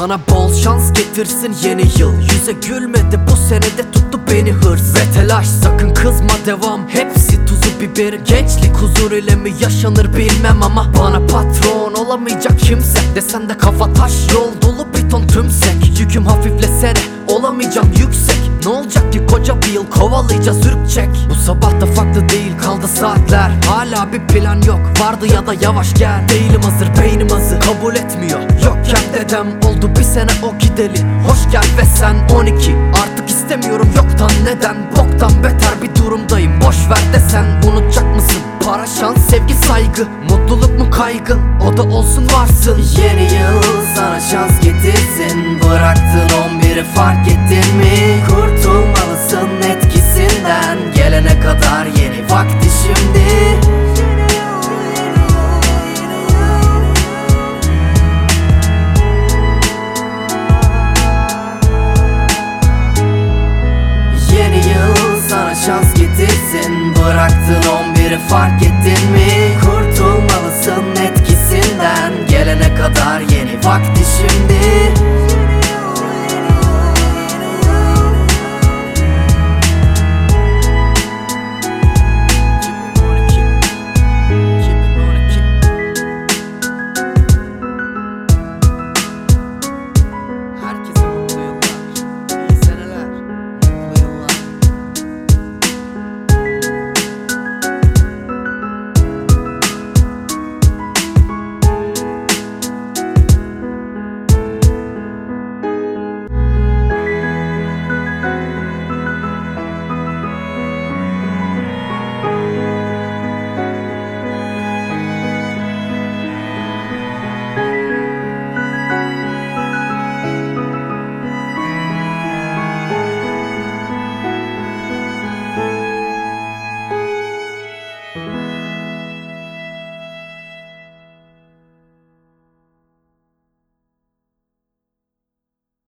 Sana bol şans getirsin yeni yıl. Yüze gülmedi bu senede tuttu beni hırs. Ve telaş sakın kızma devam. Hepsi tuzu biberi. Gençlik huzur ile mi yaşanır bilmem ama Bana patron olamayacak kimse. Desen de kafa taş yol dolu bir ton tümsek Yüküm hafiflesene olamayacağım yüksek. Ne olacak ki koca bir yıl kovalayacağız ürkçek Bu sabah da farklı değil kaldı saatler. Hala bir plan yok. Vardı ya da yavaş gel. Değilim hazır beynim hazır. Kabul etmiyor. Yokken dedem oldu bir sene o gideli. Hoş gel ve sen 12 Artık istemiyorum yoktan. Neden? Boktan beter bir durumdayım. Boş ver desen unutacak mısın? Para şans sevgi saygı. Mutluluk mu kaygın o da olsun varsın. Yeni yıl sana şans getirsin. Bıraktın 11'i fark ettin şans getirsin Bıraktın 11'i fark ettin mi?